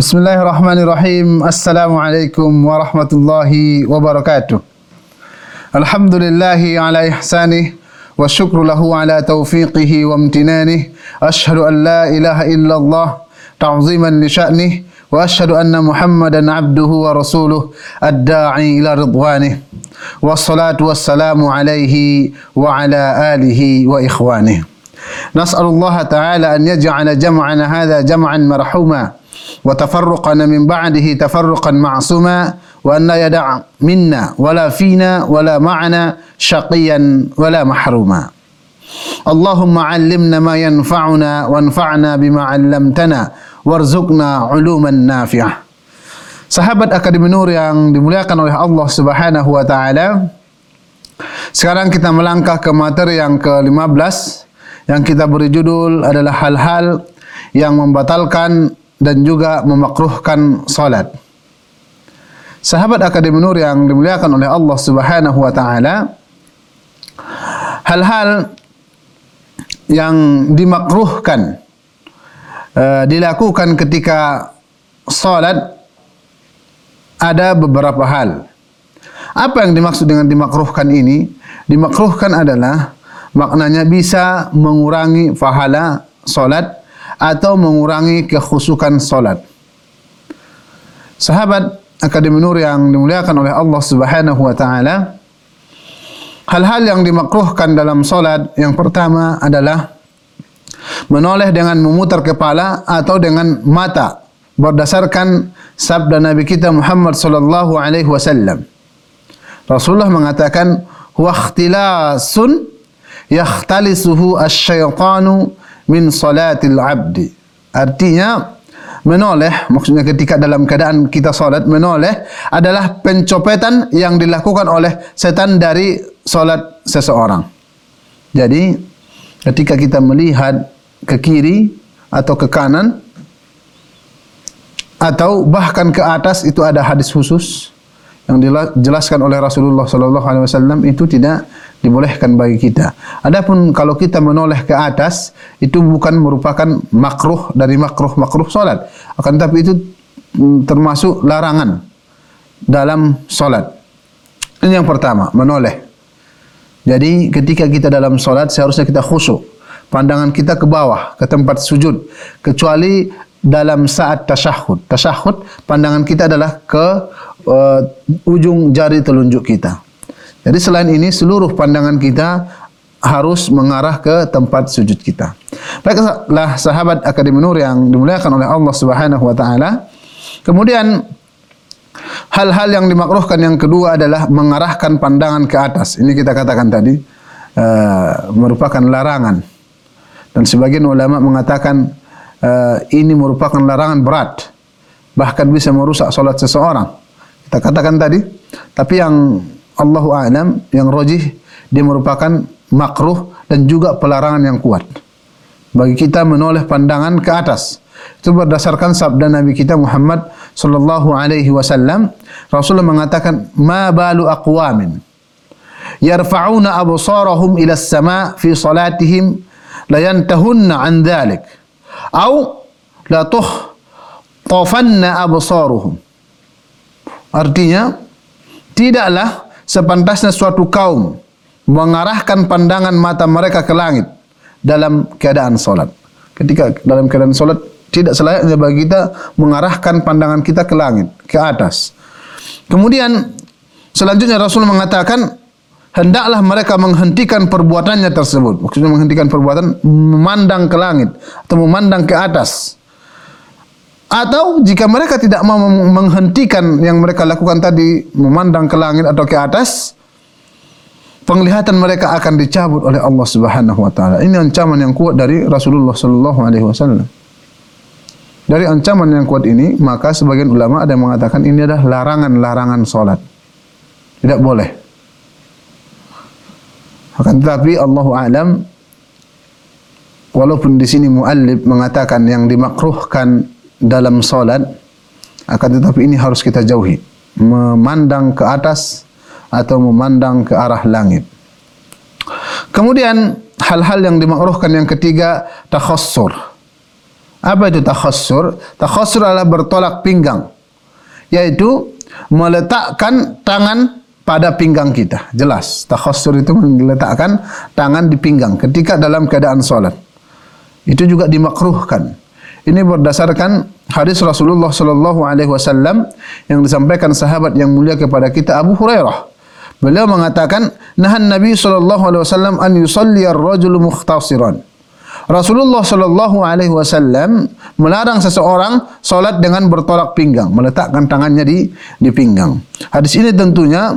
بسم الله الرحمن الرحيم السلام عليكم ورحمة الله وبركاته الحمد لله على إحسانه والشكر له على توفيقه وامتنانه أشهد أن لا إله إلا الله تعظيما لشأنه وأشهد أن محمدا عبده ورسوله الداعي إلى رضوانه والصلاة والسلام عليه وعلى آله وإخوانه نسأل الله تعالى أن يجعل جمعنا هذا جمعا مرحوما وتفرقنا من بعده تفرقا معصوما وأن لا يدع منا ولا فينا ولا معنا شقيا ولا محروما اللهم علمنا ما ينفعنا وانفعنا بما علمتنا وارزقنا علوما نافعة Sahabat Akademi Nur yang dimuliakan oleh Allah Subhanahu wa taala. Sekarang kita melangkah ke materi yang ke-15 yang kita beri judul adalah hal-hal yang membatalkan dan juga memakruhkan salat. Sahabat Akademi Nur yang dimuliakan oleh Allah Subhanahu wa taala, hal-hal yang dimakruhkan uh, dilakukan ketika salat ada beberapa hal. Apa yang dimaksud dengan dimakruhkan ini? Dimakruhkan adalah maknanya bisa mengurangi pahala solat atau mengurangi kekhusukan solat. Sahabat Akademi Nur yang dimuliakan oleh Allah Subhanahu wa taala, hal-hal yang dimakruhkan dalam solat yang pertama adalah menoleh dengan memutar kepala atau dengan mata berdasarkan sabda Nabi kita Muhammad sallallahu alaihi wasallam. Rasulullah mengatakan wa ikhtilasun yakhtalisuhu asyaitanu min salatil abdi. Artinya menoleh maksudnya ketika dalam keadaan kita salat menoleh adalah pencopetan yang dilakukan oleh setan dari salat seseorang. Jadi ketika kita melihat ke kiri atau ke kanan atau bahkan ke atas itu ada hadis khusus yang dijelaskan oleh Rasulullah sallallahu alaihi wasallam itu tidak dibolehkan bagi kita. Adapun kalau kita menoleh ke atas itu bukan merupakan makruh dari makruh-makruh salat. Akan tetapi itu termasuk larangan dalam salat. Ini yang pertama, menoleh. Jadi ketika kita dalam salat seharusnya kita khusyuk. Pandangan kita ke bawah, ke tempat sujud. Kecuali dalam saat tasyahud. Tasyahud pandangan kita adalah ke uh, ujung jari telunjuk kita. Jadi selain ini seluruh pandangan kita harus mengarah ke tempat sujud kita. Baiklah sahabat Akademi Nur yang dimuliakan oleh Allah Subhanahu wa taala. Kemudian hal-hal yang dimakruhkan yang kedua adalah mengarahkan pandangan ke atas. Ini kita katakan tadi uh, merupakan larangan. Dan sebagian ulama mengatakan uh, ini merupakan larangan berat. Bahkan bisa merusak salat seseorang. Kita katakan tadi, tapi yang Allahu a'lam yang rajih dia merupakan makruh dan juga pelarangan yang kuat. Bagi kita menoleh pandangan ke atas. Itu berdasarkan sabda Nabi kita Muhammad sallallahu alaihi wasallam. Rasulullah mengatakan, "Ma balu aqwamin yarfa'una absarahum ila as-sama' fi salatihim la yantahunna an dhalik aw la tuh tafanna absaruhum." Artinya, tidaklah sepantasnya suatu kaum mengarahkan pandangan mata mereka ke langit dalam keadaan solat. Ketika dalam keadaan solat tidak selayaknya bagi kita mengarahkan pandangan kita ke langit, ke atas. Kemudian selanjutnya Rasul mengatakan hendaklah mereka menghentikan perbuatannya tersebut. Maksudnya menghentikan perbuatan memandang ke langit atau memandang ke atas. Atau jika mereka tidak mau menghentikan yang mereka lakukan tadi memandang ke langit atau ke atas, penglihatan mereka akan dicabut oleh Allah Subhanahu wa taala. Ini ancaman yang kuat dari Rasulullah sallallahu alaihi wasallam. Dari ancaman yang kuat ini, maka sebagian ulama ada yang mengatakan ini adalah larangan-larangan salat. Tidak boleh. Akan tetapi Allah alam walaupun di sini muallif mengatakan yang dimakruhkan dalam solat akan tetapi ini harus kita jauhi memandang ke atas atau memandang ke arah langit kemudian hal-hal yang dimakruhkan yang ketiga takhassur Apa itu takhassur? Takhassur adalah bertolak pinggang. Yaitu meletakkan tangan pada pinggang kita. Jelas. Takhassur itu meletakkan tangan di pinggang ketika dalam keadaan solat. Itu juga dimakruhkan. Ini berdasarkan hadis Rasulullah sallallahu alaihi wasallam yang disampaikan sahabat yang mulia kepada kita Abu Hurairah. Beliau mengatakan, "Nahan Nabi sallallahu alaihi wasallam an yusalli ar-rajulu mukhtasiran." Rasulullah Shallallahu Alaihi Wasallam melarang seseorang solat dengan bertolak pinggang, meletakkan tangannya di di pinggang. Hadis ini tentunya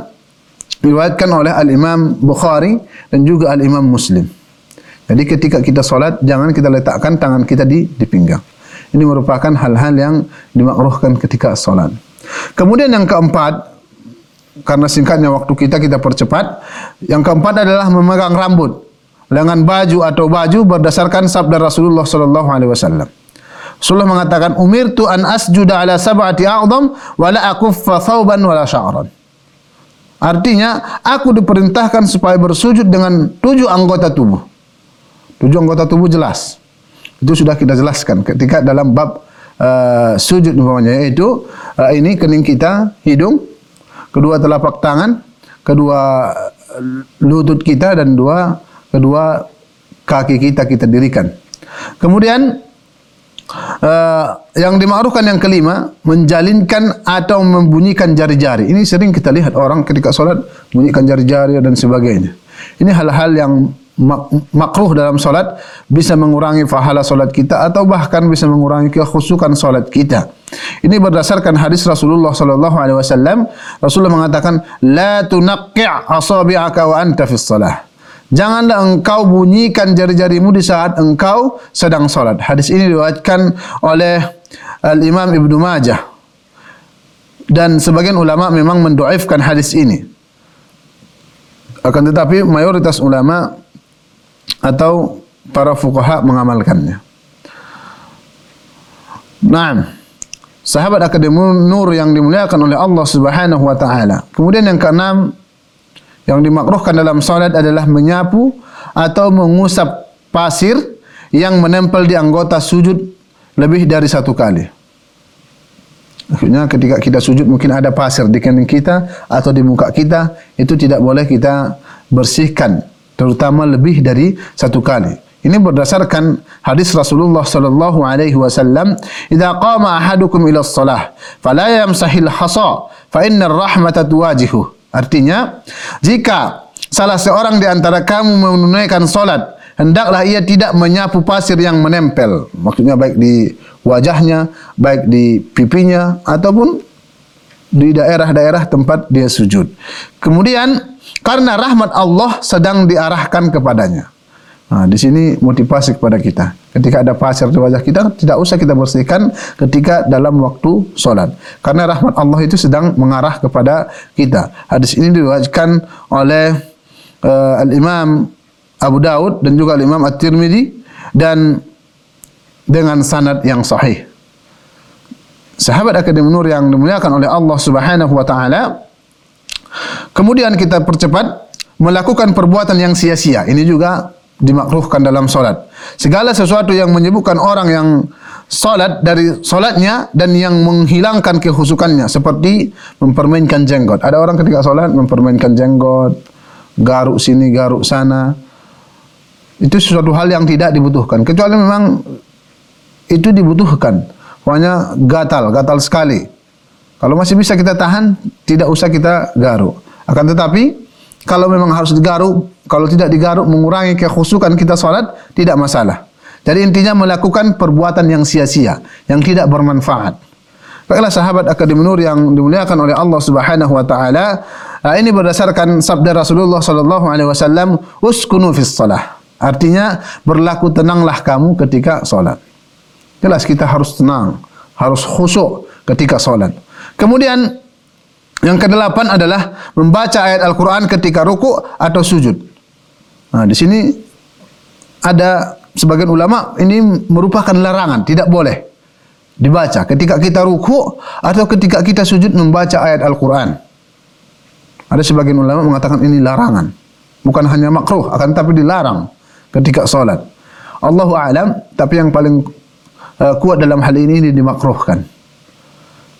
diriwayatkan oleh Al Imam Bukhari dan juga Al Imam Muslim. Jadi ketika kita solat jangan kita letakkan tangan kita di di pinggang. Ini merupakan hal-hal yang dimakruhkan ketika solat. Kemudian yang keempat, karena singkatnya waktu kita kita percepat. Yang keempat adalah memegang rambut lengan baju atau baju berdasarkan sabda Rasulullah sallallahu alaihi wasallam. Rasulullah mengatakan umirtu an asjuda ala sab'ati a'dham wa la akuffa thawban wa la sya'ran. Artinya aku diperintahkan supaya bersujud dengan tujuh anggota tubuh. Tujuh anggota tubuh jelas. Itu sudah kita jelaskan ketika dalam bab uh, sujud umpamanya yaitu uh, ini kening kita, hidung, kedua telapak tangan, kedua lutut kita dan dua kedua kaki kita kita dirikan. Kemudian uh, yang dimakruhkan yang kelima menjalinkan atau membunyikan jari-jari. Ini sering kita lihat orang ketika solat bunyikan jari-jari dan sebagainya. Ini hal-hal yang makruh dalam solat bisa mengurangi fahala solat kita atau bahkan bisa mengurangi kekhusukan solat kita. Ini berdasarkan hadis Rasulullah sallallahu alaihi wasallam. Rasulullah mengatakan la tunaqi' asabi'aka wa anta fi shalah. Janganlah engkau bunyikan jari-jarimu di saat engkau sedang solat. Hadis ini diriwayatkan oleh Al-Imam Ibnu Majah. Dan sebagian ulama memang mendoaifkan hadis ini. Akan tetapi mayoritas ulama atau para fuqaha mengamalkannya. Naam. Sahabat Akademi Nur yang dimuliakan oleh Allah Subhanahu wa taala. Kemudian yang keenam yang dimakruhkan dalam salat adalah menyapu atau mengusap pasir yang menempel di anggota sujud lebih dari satu kali. Akhirnya ketika kita sujud mungkin ada pasir di kening kita atau di muka kita itu tidak boleh kita bersihkan terutama lebih dari satu kali. Ini berdasarkan hadis Rasulullah sallallahu alaihi wasallam, "Idza qama ahadukum ila shalah, fala yamsahil hasa, fa inna ar-rahmata tuwajihu." Artinya, jika salah seorang di antara kamu menunaikan solat, hendaklah ia tidak menyapu pasir yang menempel. Maksudnya baik di wajahnya, baik di pipinya, ataupun di daerah-daerah tempat dia sujud. Kemudian, karena rahmat Allah sedang diarahkan kepadanya. Nah, di sini motivasi kepada kita. Ketika ada pasir di wajah kita, tidak usah kita bersihkan ketika dalam waktu solat. Karena rahmat Allah itu sedang mengarah kepada kita. Hadis ini diwajibkan oleh uh, Al-Imam Abu Daud dan juga Al-Imam At-Tirmidhi dan dengan sanad yang sahih. Sahabat Akademi Nur yang dimuliakan oleh Allah Subhanahu wa taala. Kemudian kita percepat melakukan perbuatan yang sia-sia. Ini juga dimakruhkan dalam solat. Segala sesuatu yang menyebutkan orang yang solat dari solatnya dan yang menghilangkan kehusukannya seperti mempermainkan jenggot. Ada orang ketika solat mempermainkan jenggot, garuk sini, garuk sana. Itu sesuatu hal yang tidak dibutuhkan. Kecuali memang itu dibutuhkan. Pokoknya gatal, gatal sekali. Kalau masih bisa kita tahan, tidak usah kita garuk. Akan tetapi, kalau memang harus digaruk, kalau tidak digaruk mengurangi kekhusukan kita salat, tidak masalah. Jadi intinya melakukan perbuatan yang sia-sia, yang tidak bermanfaat. Baiklah sahabat Akademi Nur yang dimuliakan oleh Allah Subhanahu wa taala, ini berdasarkan sabda Rasulullah sallallahu alaihi wasallam, "Uskunu fis shalah." Artinya berlaku tenanglah kamu ketika salat. Jelas kita harus tenang, harus khusyuk ketika salat. Kemudian yang kedelapan adalah membaca ayat Al-Quran ketika ruku atau sujud. Nah, di sini ada sebagian ulama ini merupakan larangan, tidak boleh dibaca ketika kita ruku atau ketika kita sujud membaca ayat Al-Quran. Ada sebagian ulama mengatakan ini larangan. Bukan hanya makruh, akan tapi dilarang ketika solat. Allahu a'lam, tapi yang paling uh, kuat dalam hal ini ini dimakruhkan.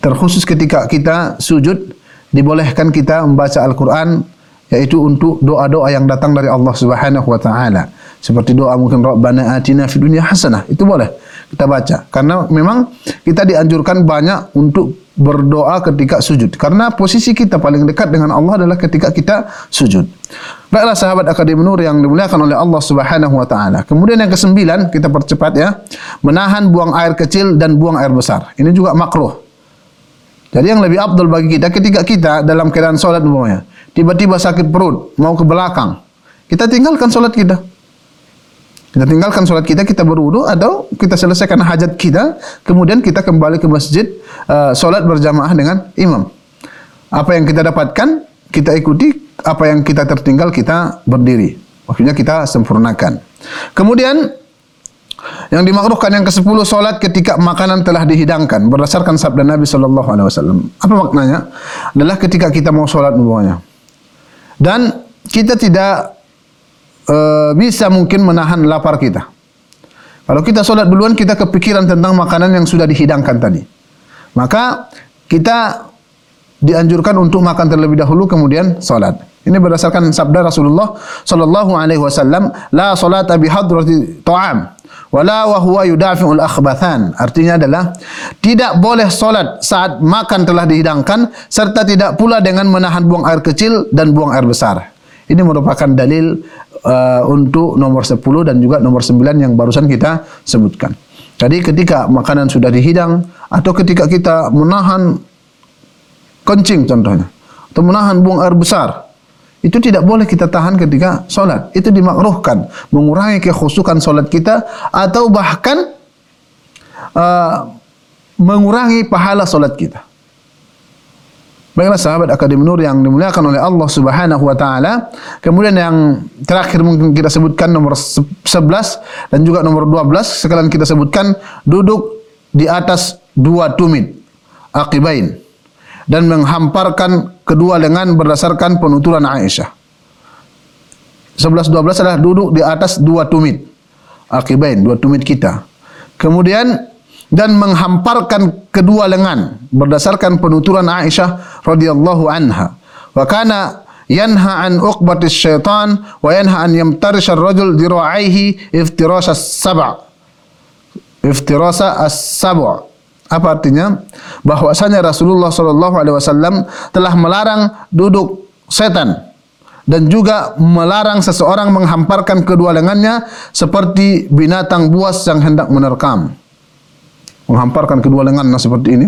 Terkhusus ketika kita sujud dibolehkan kita membaca Al-Quran yaitu untuk doa-doa yang datang dari Allah Subhanahu wa taala. Seperti doa mungkin Rabbana atina fid dunya hasanah. Itu boleh kita baca. Karena memang kita dianjurkan banyak untuk berdoa ketika sujud. Karena posisi kita paling dekat dengan Allah adalah ketika kita sujud. Baiklah sahabat Akademi Nur yang dimuliakan oleh Allah Subhanahu wa taala. Kemudian yang kesembilan kita percepat ya. Menahan buang air kecil dan buang air besar. Ini juga makruh. Jadi yang lebih abdul bagi kita ketika kita dalam keadaan solat umpamanya, tiba-tiba sakit perut, mau ke belakang, kita tinggalkan solat kita. Kita tinggalkan solat kita, kita berwudu atau kita selesaikan hajat kita, kemudian kita kembali ke masjid uh, solat berjamaah dengan imam. Apa yang kita dapatkan, kita ikuti. Apa yang kita tertinggal, kita berdiri. Maksudnya kita sempurnakan. Kemudian yang dimakruhkan yang ke-10 solat ketika makanan telah dihidangkan berdasarkan sabda Nabi sallallahu alaihi wasallam. Apa maknanya? Adalah ketika kita mau solat semuanya. Dan kita tidak uh, bisa mungkin menahan lapar kita. Kalau kita solat duluan, kita kepikiran tentang makanan yang sudah dihidangkan tadi. Maka kita dianjurkan untuk makan terlebih dahulu kemudian solat. Ini berdasarkan sabda Rasulullah sallallahu alaihi wasallam, la salata bi hadrati ta'am wala wa huwa yudafi'ul akhbathan. Artinya adalah tidak boleh solat saat makan telah dihidangkan serta tidak pula dengan menahan buang air kecil dan buang air besar. Ini merupakan dalil uh, untuk nomor 10 dan juga nomor 9 yang barusan kita sebutkan. Jadi ketika makanan sudah dihidang atau ketika kita menahan kencing contohnya atau menahan buang air besar itu tidak boleh kita tahan ketika solat. Itu dimakruhkan mengurangi kekhusukan solat kita atau bahkan uh, mengurangi pahala solat kita. Baiklah sahabat Akademi Nur yang dimuliakan oleh Allah Subhanahu wa taala. Kemudian yang terakhir mungkin kita sebutkan nomor 11 dan juga nomor 12 sekalian kita sebutkan duduk di atas dua tumit aqibain dan menghamparkan kedua lengan berdasarkan penuturan Aisyah. 11 12 adalah duduk di atas dua tumit aqibain, dua tumit kita. Kemudian dan menghamparkan kedua lengan berdasarkan penuturan Aisyah radhiyallahu anha. Wa kana yanha an uqbatis syaitan wa yanha an yamtarish ar-rajul dira'aihi iftirasa as-sab'. Iftirasa as-sab'. Apa artinya? Bahwasanya Rasulullah sallallahu alaihi wasallam telah melarang duduk setan dan juga melarang seseorang menghamparkan kedua lengannya seperti binatang buas yang hendak menerkam menghamparkan kedua lengannya seperti ini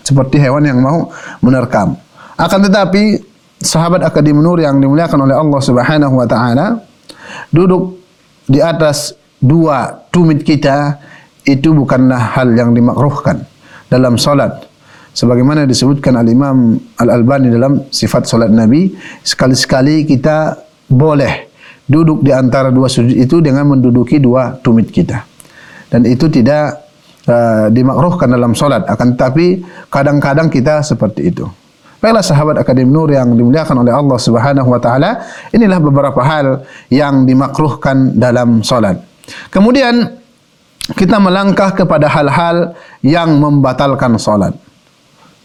seperti hewan yang mau menerkam akan tetapi sahabat akademi nur yang dimuliakan oleh Allah Subhanahu wa taala duduk di atas dua tumit kita itu bukanlah hal yang dimakruhkan dalam salat sebagaimana disebutkan al Imam Al Albani dalam sifat salat Nabi sekali-sekali kita boleh duduk di antara dua sujud itu dengan menduduki dua tumit kita dan itu tidak uh, dimakruhkan dalam solat. Akan tetapi kadang-kadang kita seperti itu. Baiklah sahabat Akademi Nur yang dimuliakan oleh Allah Subhanahu wa taala, inilah beberapa hal yang dimakruhkan dalam solat. Kemudian kita melangkah kepada hal-hal yang membatalkan solat.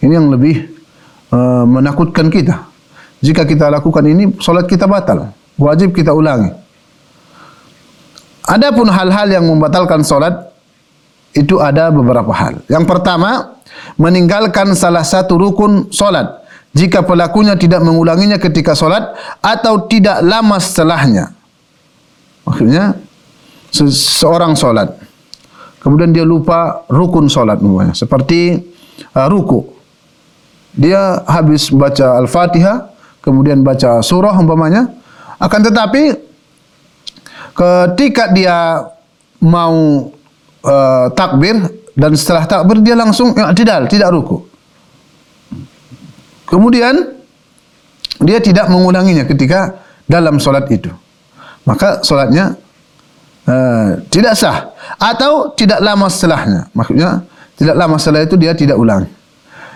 Ini yang lebih uh, menakutkan kita. Jika kita lakukan ini, solat kita batal. Wajib kita ulangi. Adapun hal-hal yang membatalkan solat, itu ada beberapa hal. Yang pertama, meninggalkan salah satu rukun solat jika pelakunya tidak mengulanginya ketika solat atau tidak lama setelahnya. Maksudnya, seorang solat, kemudian dia lupa rukun solat namanya, seperti uh, ruku. Dia habis baca Al-Fatihah, kemudian baca surah umpamanya, akan tetapi ketika dia mau uh, takbir dan setelah takbir dia langsung i'tidal, tidak ruku. Kemudian dia tidak mengulanginya ketika dalam solat itu. Maka solatnya uh, tidak sah atau tidak lama setelahnya. Maksudnya tidak lama setelah itu dia tidak ulang.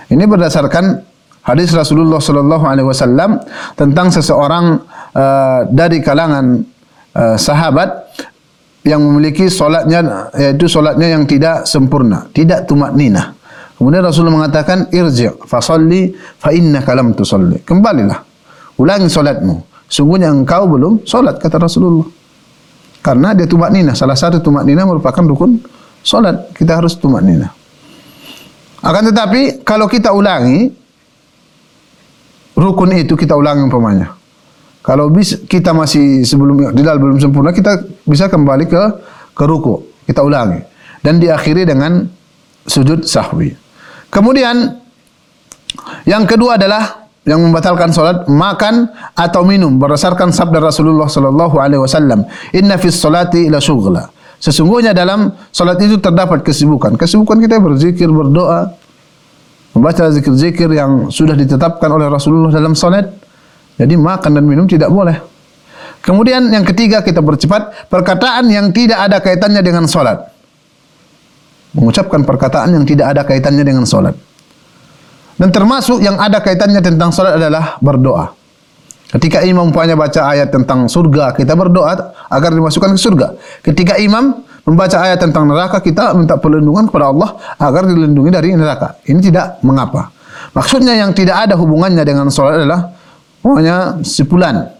Ini berdasarkan hadis Rasulullah sallallahu alaihi wasallam tentang seseorang uh, dari kalangan uh, sahabat yang memiliki solatnya yaitu solatnya yang tidak sempurna, tidak tumak nina. Kemudian Rasulullah mengatakan irji' fa salli fa innaka lam tusalli. Kembalilah. Ulangi solatmu. Sungguhnya engkau belum solat kata Rasulullah. Karena dia tumak nina. Salah satu tumak nina merupakan rukun solat. Kita harus tumak nina. Akan tetapi kalau kita ulangi rukun itu kita ulangi umpamanya. Kalau bis, kita masih sebelum dilal belum sempurna, kita bisa kembali ke ke ruku. Kita ulangi dan diakhiri dengan sujud sahwi. Kemudian yang kedua adalah yang membatalkan solat makan atau minum berdasarkan sabda Rasulullah sallallahu alaihi wasallam inna fis salati la syughla sesungguhnya dalam solat itu terdapat kesibukan kesibukan kita berzikir berdoa membaca zikir-zikir yang sudah ditetapkan oleh Rasulullah dalam solat jadi makan dan minum tidak boleh. Kemudian yang ketiga kita bercepat perkataan yang tidak ada kaitannya dengan solat. Mengucapkan perkataan yang tidak ada kaitannya dengan solat. Dan termasuk yang ada kaitannya tentang solat adalah berdoa. Ketika imam punya baca ayat tentang surga, kita berdoa agar dimasukkan ke surga. Ketika imam membaca ayat tentang neraka, kita minta perlindungan kepada Allah agar dilindungi dari neraka. Ini tidak mengapa. Maksudnya yang tidak ada hubungannya dengan solat adalah Pokoknya sepulan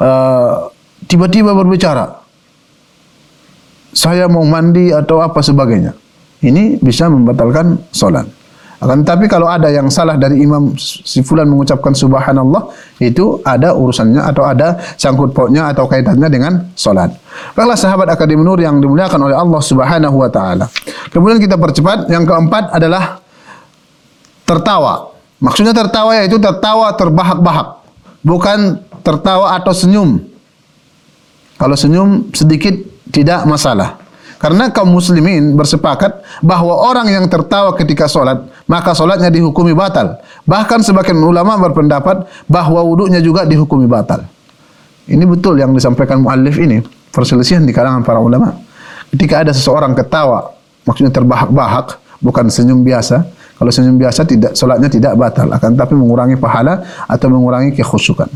uh, tiba-tiba berbicara. Saya mau mandi atau apa sebagainya. Ini bisa membatalkan solat. Akan tetapi kalau ada yang salah dari imam si fulan mengucapkan subhanallah itu ada urusannya atau ada sangkut pautnya atau kaitannya dengan solat. Baiklah sahabat Akademi Nur yang dimuliakan oleh Allah Subhanahu wa taala. Kemudian kita percepat yang keempat adalah tertawa. Maksudnya tertawa yaitu tertawa terbahak-bahak bukan tertawa atau senyum. Kalau senyum sedikit tidak masalah. Karena kaum muslimin bersepakat bahawa orang yang tertawa ketika solat, maka solatnya dihukumi batal. Bahkan sebagian ulama berpendapat bahawa wuduknya juga dihukumi batal. Ini betul yang disampaikan muallif ini. Perselisihan di kalangan para ulama. Ketika ada seseorang ketawa, maksudnya terbahak-bahak, bukan senyum biasa, kalau senyum biasa tidak solatnya tidak batal akan tapi mengurangi pahala atau mengurangi kekhusyukan.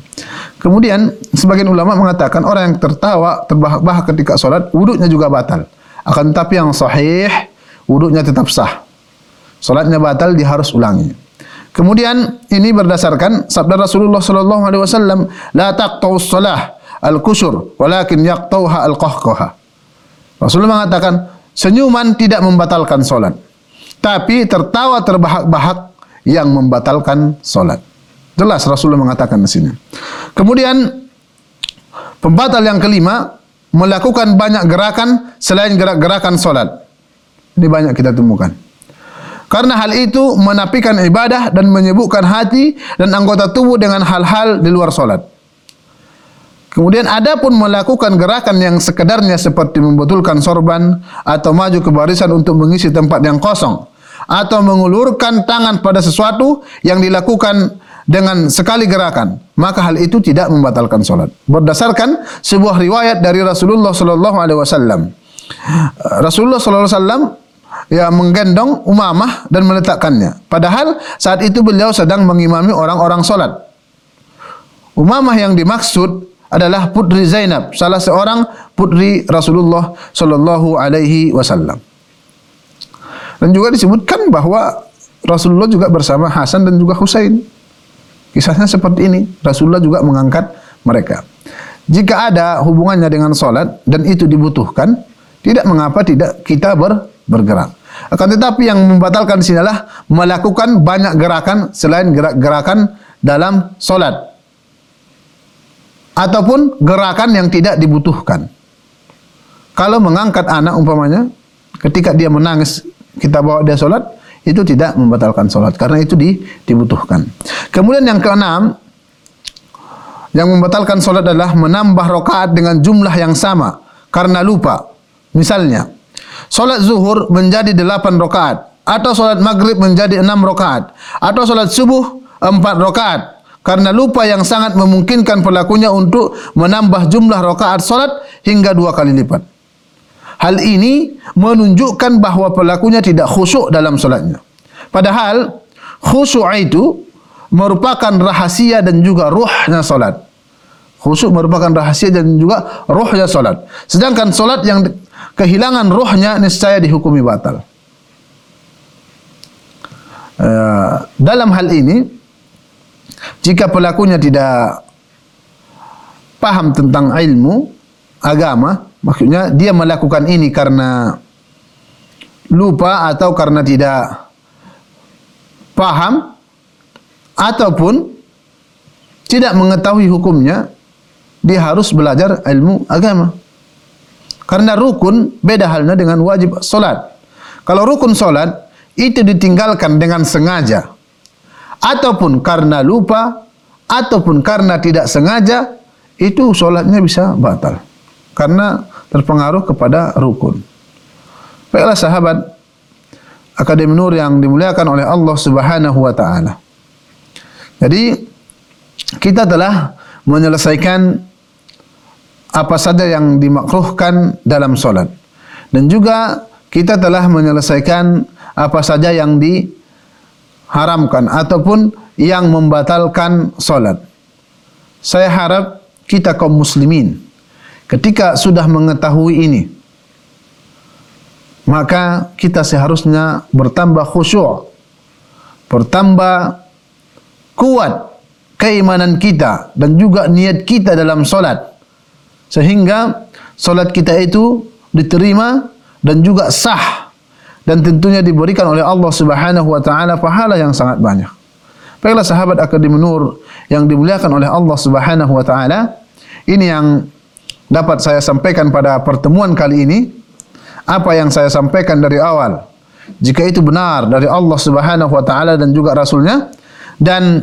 Kemudian sebagian ulama mengatakan orang yang tertawa terbahak-bahak ketika solat wuduknya juga batal. Akan tapi yang sahih wuduknya tetap sah. Solatnya batal dia harus ulangi. Kemudian ini berdasarkan sabda Rasulullah sallallahu alaihi wasallam la taqta'us salah al-kusur walakin yaqtauha al-qahqaha. Rasulullah mengatakan senyuman tidak membatalkan solat tapi tertawa terbahak-bahak yang membatalkan solat. Jelas Rasulullah mengatakan di sini. Kemudian pembatal yang kelima melakukan banyak gerakan selain gerak-gerakan solat. Ini banyak kita temukan. Karena hal itu menapikan ibadah dan menyebukkan hati dan anggota tubuh dengan hal-hal di luar solat. Kemudian ada pun melakukan gerakan yang sekedarnya seperti membetulkan sorban atau maju ke barisan untuk mengisi tempat yang kosong atau mengulurkan tangan pada sesuatu yang dilakukan dengan sekali gerakan maka hal itu tidak membatalkan solat. Berdasarkan sebuah riwayat dari Rasulullah sallallahu alaihi wasallam. Rasulullah sallallahu alaihi wasallam ya menggendong Umamah dan meletakkannya. Padahal saat itu beliau sedang mengimami orang-orang solat. Umamah yang dimaksud adalah putri Zainab salah seorang putri Rasulullah sallallahu alaihi wasallam. Dan juga disebutkan bahawa Rasulullah juga bersama Hasan dan juga Husain. Kisahnya seperti ini. Rasulullah juga mengangkat mereka. Jika ada hubungannya dengan solat dan itu dibutuhkan, tidak mengapa tidak kita ber, bergerak. Akan tetapi yang membatalkan di sini adalah melakukan banyak gerakan selain gerak-gerakan dalam solat. Ataupun gerakan yang tidak dibutuhkan. Kalau mengangkat anak umpamanya, ketika dia menangis kita bawa dia solat itu tidak membatalkan solat karena itu di, dibutuhkan. Kemudian yang keenam yang membatalkan solat adalah menambah rakaat dengan jumlah yang sama karena lupa. Misalnya, solat zuhur menjadi delapan rakaat atau solat maghrib menjadi enam rakaat atau solat subuh empat rakaat karena lupa yang sangat memungkinkan pelakunya untuk menambah jumlah rakaat solat hingga dua kali lipat. Hal ini menunjukkan bahawa pelakunya tidak khusyuk dalam solatnya. Padahal khusyuk itu merupakan rahasia dan juga ruhnya solat. Khusyuk merupakan rahasia dan juga rohnya solat. Sedangkan solat yang kehilangan rohnya niscaya dihukumi batal. Uh, dalam hal ini, jika pelakunya tidak paham tentang ilmu agama, maksudnya dia melakukan ini karena lupa atau karena tidak paham ataupun tidak mengetahui hukumnya, dia harus belajar ilmu agama. Karena rukun beda halnya dengan wajib solat. Kalau rukun solat itu ditinggalkan dengan sengaja, ataupun karena lupa, ataupun karena tidak sengaja, itu solatnya bisa batal. Karena terpengaruh kepada rukun. Baiklah sahabat, Akademi Nur yang dimuliakan oleh Allah Subhanahu wa taala. Jadi kita telah menyelesaikan apa saja yang dimakruhkan dalam solat dan juga kita telah menyelesaikan apa saja yang diharamkan ataupun yang membatalkan solat. Saya harap kita kaum muslimin ketika sudah mengetahui ini maka kita seharusnya bertambah khusyuk bertambah kuat keimanan kita dan juga niat kita dalam solat sehingga solat kita itu diterima dan juga sah dan tentunya diberikan oleh Allah Subhanahu wa taala pahala yang sangat banyak. Baiklah sahabat Akademi Nur yang dimuliakan oleh Allah Subhanahu wa taala, ini yang dapat saya sampaikan pada pertemuan kali ini. Apa yang saya sampaikan dari awal, jika itu benar dari Allah Subhanahu wa taala dan juga rasulnya dan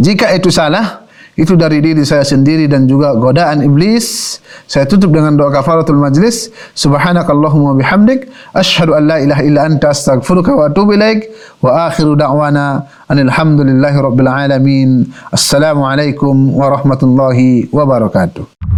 jika itu salah, itu dari diri saya sendiri dan juga godaan iblis. Saya tutup dengan doa kafaratul majlis. Subhanakallahumma bihamdik asyhadu an la ilaha illa anta astaghfiruka wa atubu ilaik wa akhiru da'wana anil hamdulillahi rabbil alamin. Assalamualaikum warahmatullahi wabarakatuh.